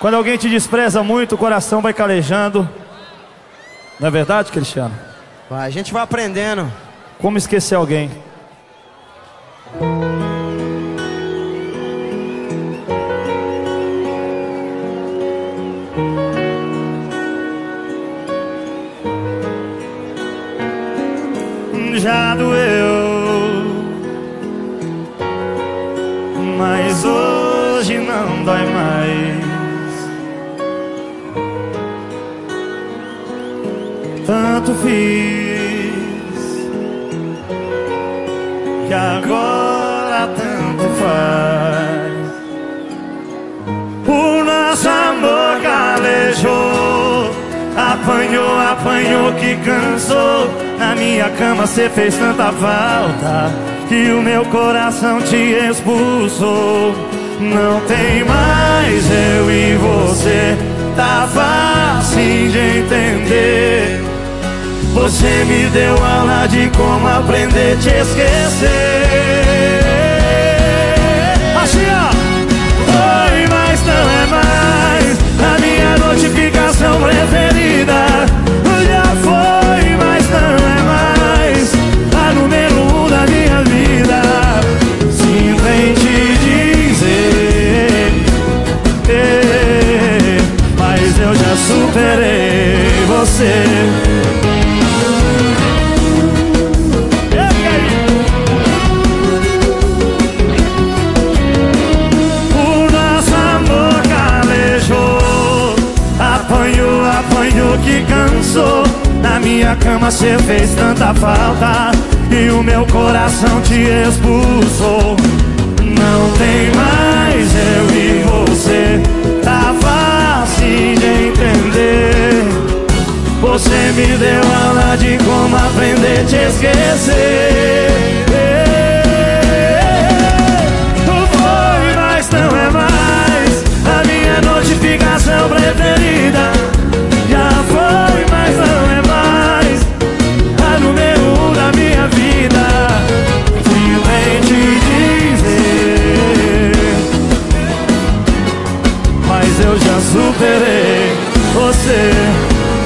Quando alguém te despreza muito, o coração vai calejando. Não é verdade, Cristiano? Vai, a gente vai aprendendo. Como esquecer alguém? Já doeu, mas hoje não dói mais. Tanto fiz que agora tanto faz. O nosso amor calejou, apanhou, apanhou que cansou. Na minha cama cê fez tanta falta que o meu coração te expulsou. Não tem mais eu e você, tá fácil de entender. Você me deu aula de como aprender a te esquecer. Assim, ó. Mas não é mais a minha notificação preferida. Já foi, mas não é mais a número um da minha vida. Sinto em te dizer, mas eu já superei você. Que cansou. Na minha cama cê fez tanta falta E o meu coração te expulsou. Não tem mais eu e você. Tá fácil de entender. Você me deu aula de como aprender a te esquecer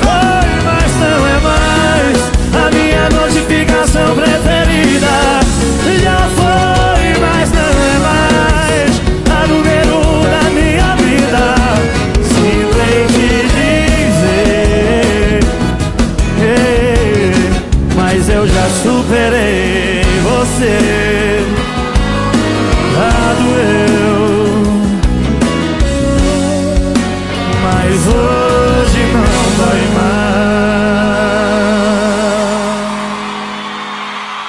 Foi, mas não é mais. A minha notificação preferida Já foi, mas não é mais. Tá A número um da minha vida Simplesmente dizer Mas eu já superei você.